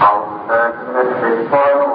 Our next report.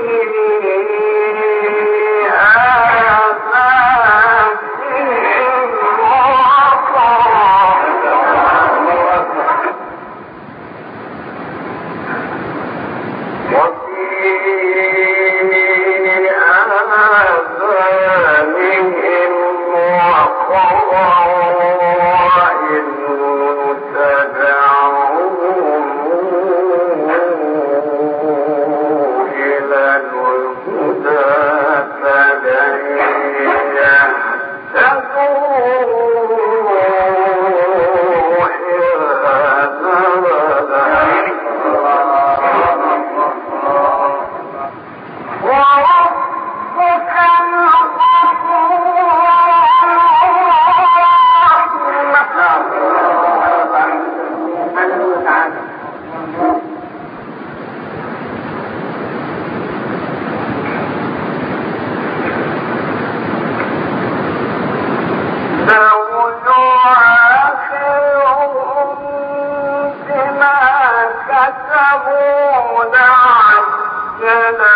Amen وثمود عجلا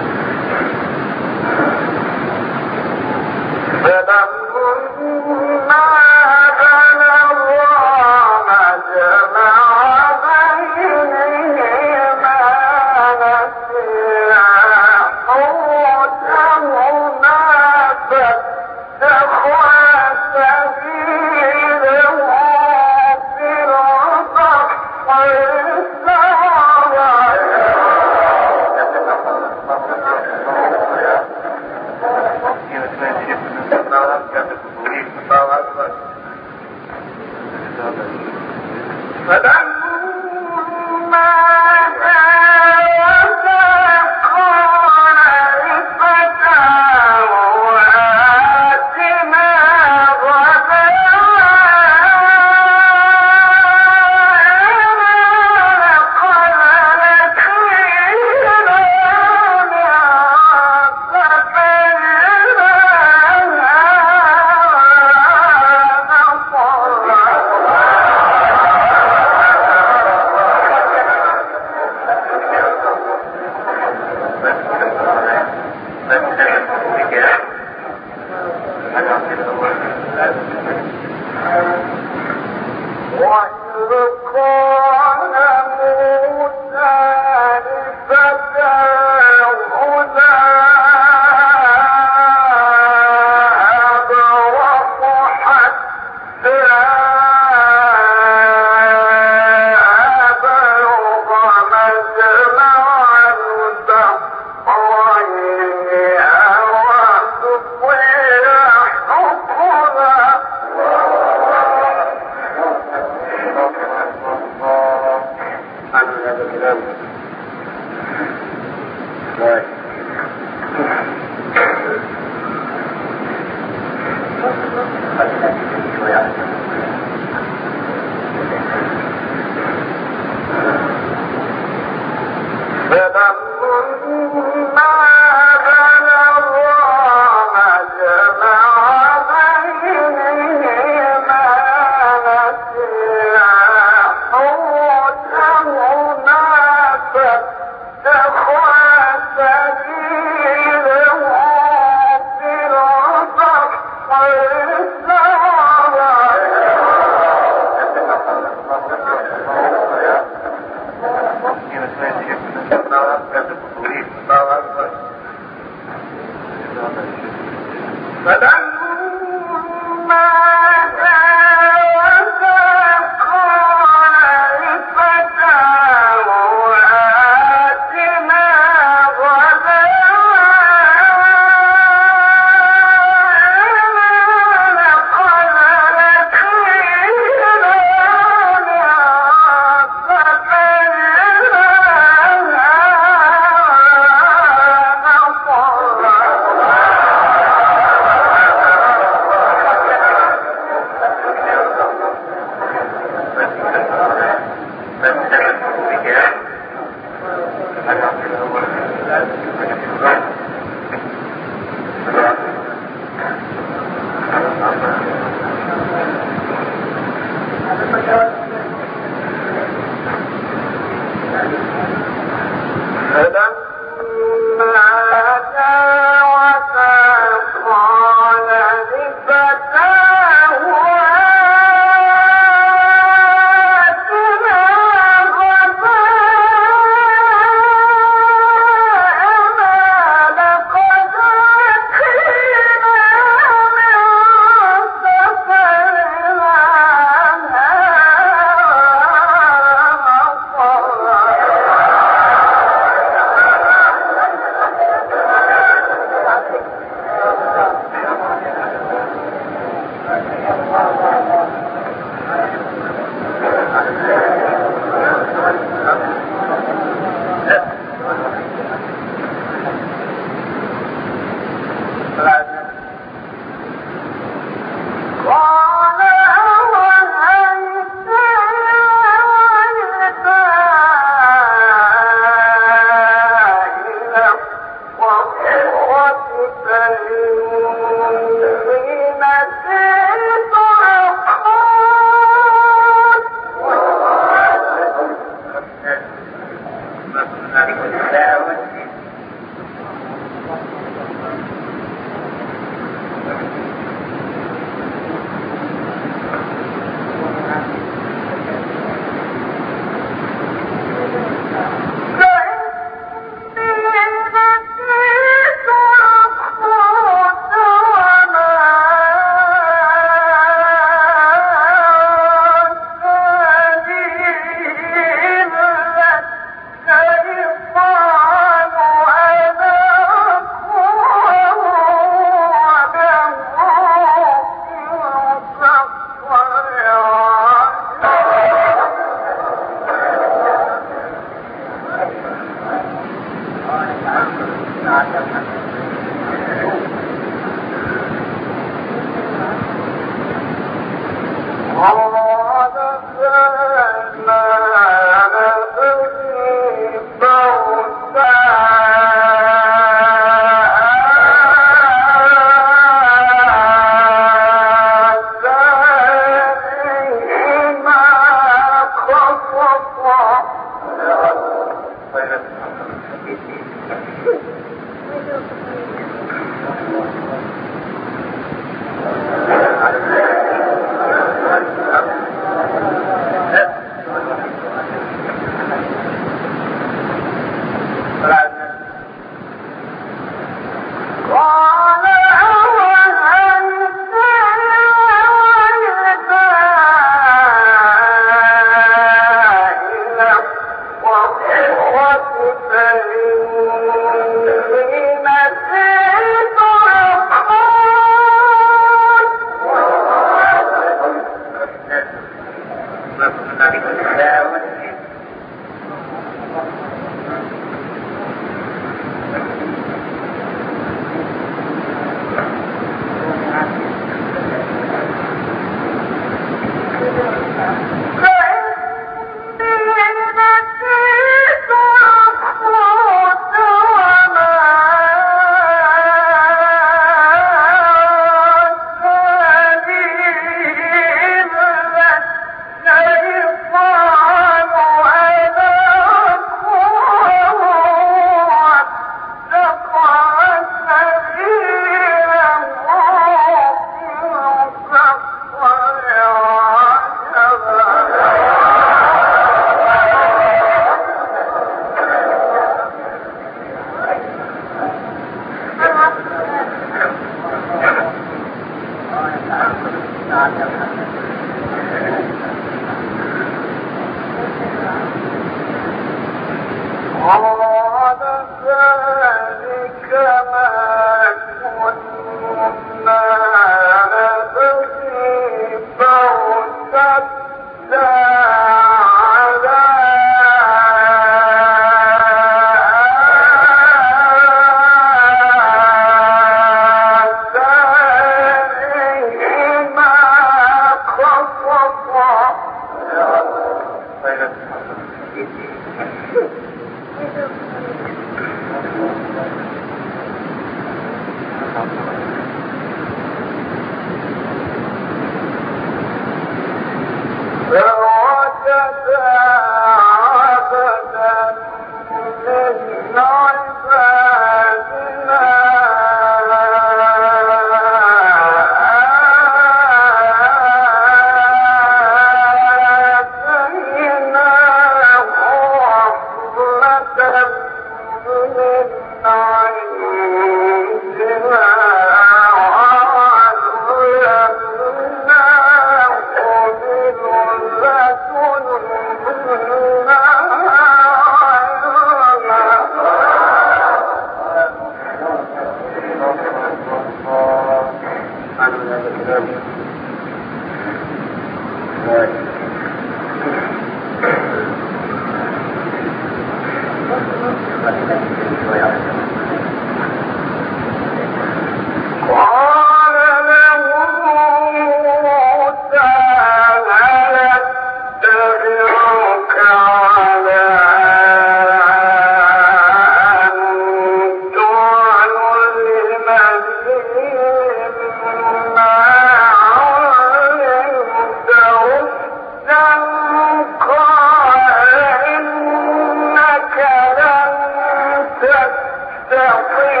down, clean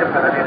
que para mí